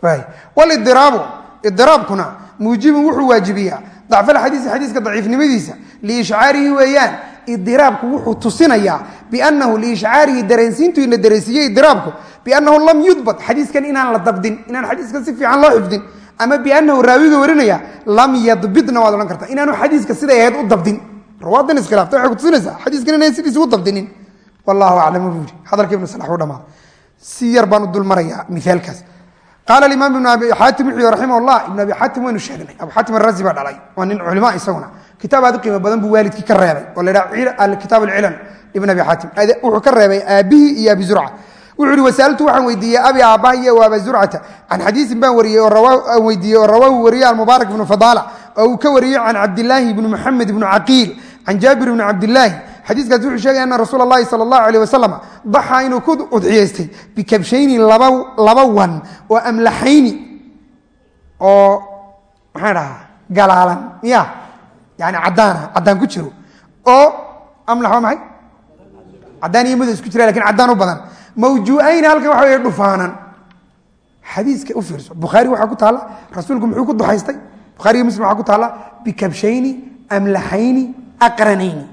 waay walidiraabu idiraabkuna muujibun wuxuu waajibiyaa. Dacfalxadiisi xadiiska daciifnimadiisa liishcaarihi weeyaan idiraabku wuxuu tusinayaa bianahu liishcaarihi dareensiintu ina dareensiiyey idiraabku biannahu lam yudbad. Xadiiskan inaan la dabdin inaan xadiiskan si fiican loo xifdin ama bianahu raawiga warinaya lam yadbidna waad odhan karta inaanu xadiiska siday ahayd u dabdin. Rawaadan iskhilaafta waxay kutusinaysaa xadiiskan inaan sidiisi u dabdinin. Wallahu aclam buu yihi hadalka ibnu salax u dhamaaday si yar baan u dul marayaa qaala imaam ibnu abi xaatim wuxuu raximah llah ibnu abi xaatim waynu sheegnay. Abu xaatim arazi baa dhalay waa nin culima isaguna. Kitaab aad u qiimo badan buu waalidkii ka reebay oo la dhaha kitaab alcilal ibn abi xaatim wuxuu ka reebay aabihii iyo abi zurca wuxuu hi wasaaltu waxaan weydiiyey abi aabbaha iyo waaba zurcata. Can xadiisin baan wariye aan weydiiyey oo rawaahu wariye almubaarak ibnu fadaala oo uu ka wariyo can cabdilaahi ibni moxamed ibnu caqiil can jaabir ibni cabdilaahi xadiiskaas wuxuu sheegaya ana rasuul allahi sala allahu aleyh wasalam daxaa inuu ku udciyaystay bikabshayni laba wan oo amlaxayni oo maxaan dhahaa galaalan. Ya yani caddaana caddaan ku jiro. Oo amlax waa maxay? Caddaan iyo mudo isku jira laakiin caddaan u badan mawjuu'ayni halkan waxa wey dhufaanan. Xadiiska u fiirso. Bukhaari waxaa ku taalla rasuulku muxuu ku duxaystay? Bukhari iyo muslim waxaa ku taalla bikabshayni amlaxayni aqranayni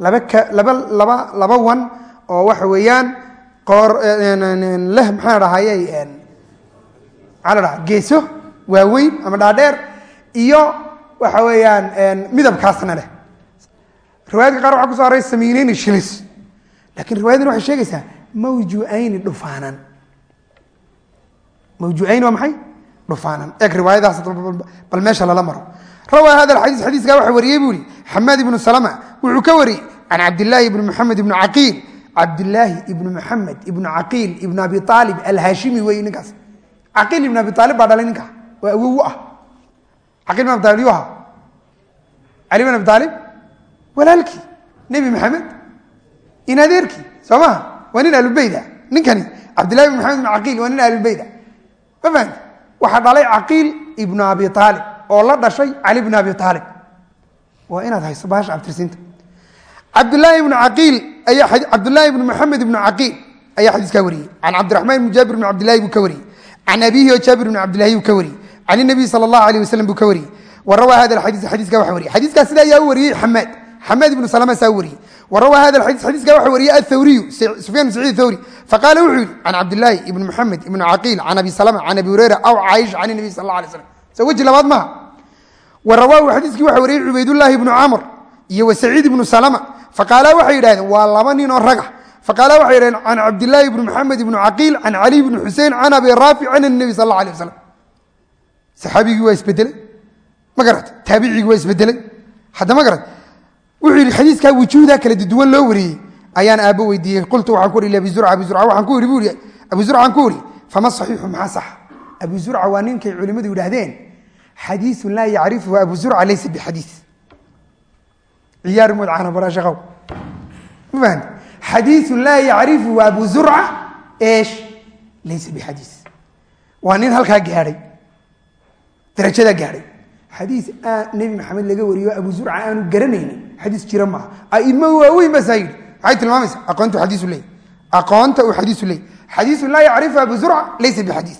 laba wan oo waxa weeyaan leh maxaa dhahaye geeso waaweyn ama dhaadheer iyo waxa weeyaan midabkaasna leh. Riwaayadka qaar waxa kuso haray samiineyni shilis. Lakin riwayadan waxay sheegaysaa mawjuayni dhufaanan. Mawjuayni waa maxay? Dhufaanan. Eeg riwaayadaas bal meesha lala maro. Rawaa hada xadiis xadiiskaa waxa wariyey buu ihi xamaad ibnu salama wuxuu ka wariyey can cabdilaahi ibni maxamed ibni caqiil. Cabdilaahi ibni maxamed ibnu caqiil ibn abi aalib alhaashimi wey ninkaas. Caqiil ibn abi aalib baa dhalay ninka waa awow ah. Caqiil ibn abi aalib yuu ahaa cali ibn abi aalib walaalkii nebi maxamed in adeerkii soo maha waa nin ahlubeyda ninkani cabdillahi ibn maxamed ibn caqiil waa nin ahlubeyda ma fahamti waxaa dhalay caqiil ibnu abi aalib oo la dhashay cali bn abi aalib waa inaad hayso baasha abtirsiinta cabdlaahi ibnu ayaa cabdulaahi ibnu maxamed ibnu caqiil ayaa xadiiskaa wariyey. Can cabdiraxmaan ibni jaabir ibn cabdillahi buu ka wariyey. Can abihi oo jaabir ibn cabdillahi buu ka wariyey. Can inabiy sala allahu alayh wasalam buu ka wariyey. Wa rawaa hada xadiis xadiiska waxa wariyey. Xadiiskaa sida ayaa u wariyey xamaad xamaad ibnu salama saa wariyey wa rawaa hada xadii xadiiska waxa wariyey athawriyu sufyan saciid thawri faqaala wuxuu yihi can cabdillaahi ibni muxamed ibni caqiil can abi salama can abi hureyra aw caaisha can nabiy sal alla alay slam soo weji labaad maha wa rawaahu xadiiskii waxa wariyey cubaydullaahi ibnu camr iyo wa saciid ibnu salama. Faqaala waxay yidhahdeen waa laba nin oo raga faqaala waxay yidhahdeen can cabdillaahi ibni muxamed ibni caqiil can caliy ibni xusein can abi raafic can nabi sal alla alay wasalam saxaabigii waa isbedeley ma garat taabicigii waa isbedeley hadda ma garat wuxuu yidhi xadiiskaa wujuuhda kala duwan loo wariyey. Ayaan aabbo weydiiyey qultu waxaan ku iri ii abu zurcaan ku uri fama saxiixu maxaa saxa abu waa ninkay culimmadu yidhaahdeen. Xadiisun laa yacrifuhu abu zurca laysa bixadiis. Ciyaar mudcana bara shaqow ma xadiisun laa yacrifuhu abu eesh laysa bixadiis. Waa nin halkaa gaadhay darajadaa gaadhay xadiis nebi maxamed laga wariyo abu aanu garanaynin xadiis jira maaha. Aimo waaweyn baasaa yidhi maxay tilmaamaysa aqoonta xadiisu leey. Aqoonta uu xadiisu leey. Xadiisun laa yacrifu abu zurca laysa bixadiis.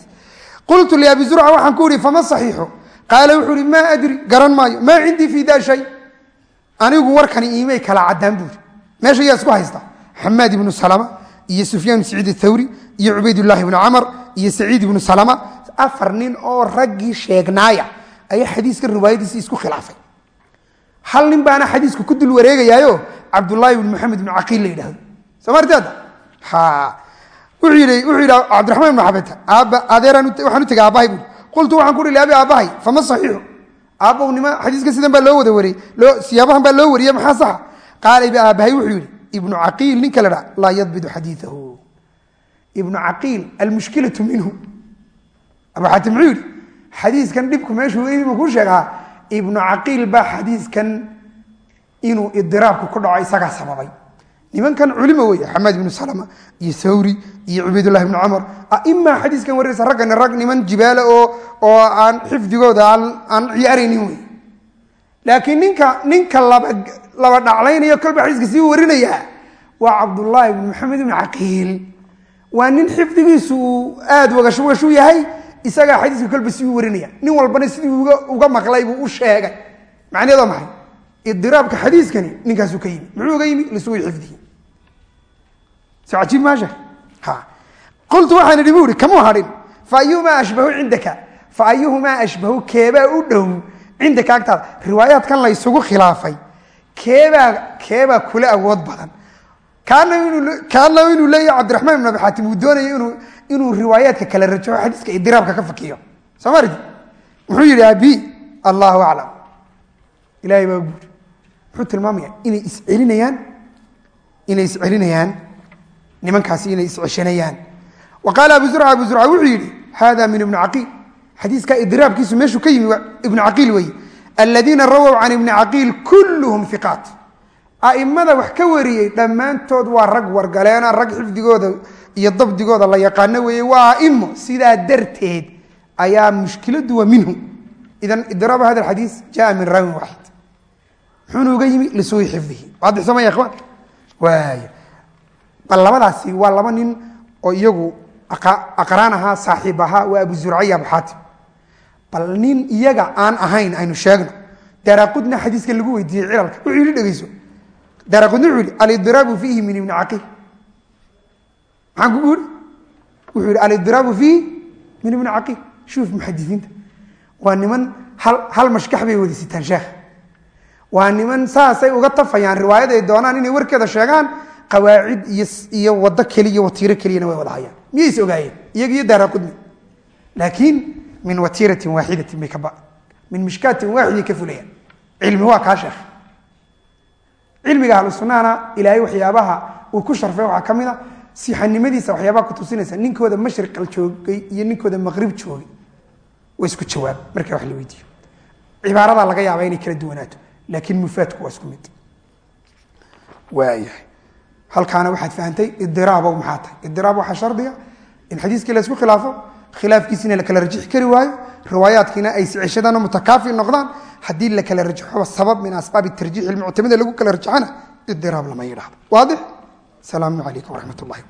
Qultu liabi zurca waxaan ku ihi fama saxiixu? Qaala wuxuu ihi maa adri garan maayo. Maa cindii fii da shay? Anigu warkani iimay kala caddaan buuri meesha yaa isku haysta. Xamaad ibnu salama iyo sufyaan saciid athawri iyo cubaydullaahi ibnu camar iyo saciid ibnu salama afar nin oo raggii sheegnaaya ayaa xadiiska riwaayadiisi isku khilaafay hal nin baana xadiisku ku dul wareegayaayo? Cabdulaahi ibn maxamed ibn caqiil la yidhahdo. Soo marteeda wuxuu yidhi cabdiraxmaan ibn xabeta aabba adeeraan waxaan u tegay aabbahay buuri qultu waxaan ku uhi liabi aabbahay fama saxiixu. Aabbow nima xadiiska sidan baa loo wada wariyey loo siyaabahan baa loo wariyey maxaa saxa? Qaala aabbahay wuxuu yidhi ibnu caqiil ninka la dhaa laa yadbidu xadiidahu. Ibnu caqiil almushkilatu minhu. Abu xaatim muxuu yidhi xadiiskan dhibku meeshuu ima kuu sheegaa ibnu caqiil baa xadiiskan inuu idiraabku ku dhaco isagaa sababay. Nimankan culimo weeye xamaad ibnu salama iyo thawri iyo cubaydullahi ibnu camar aimaa xadiiskan warraysa raggani rag niman jibaala oo oo aan xifdigooda aan ciyaaraynin wey laakiin ninka ninka laba laba dhaclaynayo kolba xadiiska sii warinaya waa cabdullaahi ibnu maxamed ibnu caqiil waa nin xifdigiisu uu aada wagashugashu yahay isagaa xadiiska kolba si u warinaya. Nin walbana sidii uga maqlay buu u sheegay. Macnaheedo maxay? Idiraabka xadiiskani ninkaasuu ka yimi. Muxuu uga yimi? Lisuui xifdihi soo cajiib maasha ha. Qultu waxaan idhi bu ihi kamuu hadhin. Fa ayuhumaa ashbahu cindaka. Fa ayuhumaa ashbahu keebaa u dhow cindaka agtaada. Riwaayaadkan la khilaafay. Keebaa keebaa kula awood badan. Kaana inuu leeyahy cabdiraxmaan ibn abi xaatim uu doonaya inuu inuu riwaayaadka kala rajaxo xadiiska idiraabka ka fakiyo. Soo marti muxuu yidhi abi allahu aclam ilahay baa guuri muxuu tilmaamaya inay iscelinayaan inay iscelinayaan nimankaasi inay isceshanayaan. Wa qaala abu zurca abu zurca wuxuu yidhi hada min ibni caqiil xadiiska idiraabkiisu meeshuu ka yimi ibnu caqiil weeye. Aladiina rawow can ibni caqiil kulluhum iqaat aimada wax ka wariyey dhammaantood waa rag wargaleena rag xifdigooda iyo dabdigooda la yaqaano weeye waa aimo sidaa darteed ayaa mushkiladu waa minhu. Idan idraab hada xadiis jaa min raawin waaxid muxuuna uga yimi lisuui xifdihi. Waadix soomaya ikhwaan waaya bal labadaasi waa laba nin oo iyagu aqraan ahaa saaxiib ahaa waa abu zurca iyo abu xaatim. Bal nin iyaga aan ahayn aynu sheegno. Daaraaqudna xadiiska lagu weydiiyey cilalka wuxuu yidhi dhegeyso daaraaqudna wuxuu yihi alidiraabu fiihi min ibni caqiil maxaan kugu yihi wuxuu yihi alidiraabu fiihi min ibni caqiil shuuf muxadisiinta waa niman hal mashkax bay wada sitaan sheekh. Waa niman saasay uga tafayaan riwaayad ay doonaan inay warkeeda sheegaan qawaacid iyo wado keliya watiiro keliyana way wada hayaan. Miyay is ogaayeen? Iyaga iyo laakiin min watiiratin waaxidatin bay min mishkaatin waaxiday ka fulayaan. Cilmi waa kaa sheekh cilmiga ahlu sunnahana ilaahay waxyaabaha uu ku sharfay waxaa ka mid a sixanimadiisa waxyaabaha ku tusinaysa ninkooda mashriqal joogay iyo ninkooda maqrib joogay. Waa isku jawaab marka wax la weydiiyo. Cibaaradaa laga yaaba inay kala duwanaato laakiin mufaadku waa isku mid. Waayahay. Halkaana waxaad fahantay idiraabow maxaa tahay? Idiraab waxaa shardiga in xadiiskii la isku khilaafo khilaafkiisina la kala rajixi kari waayo riwaayaadkiina ay siceshadaan mutakaafi noqdaan haddii la kala rajaxo sabab min asbaab tarjiix ilmuctamida lagu kala rajaxana idiraab lama yidhahdo waadix? Asalaamu calaykum waraxmat ullahi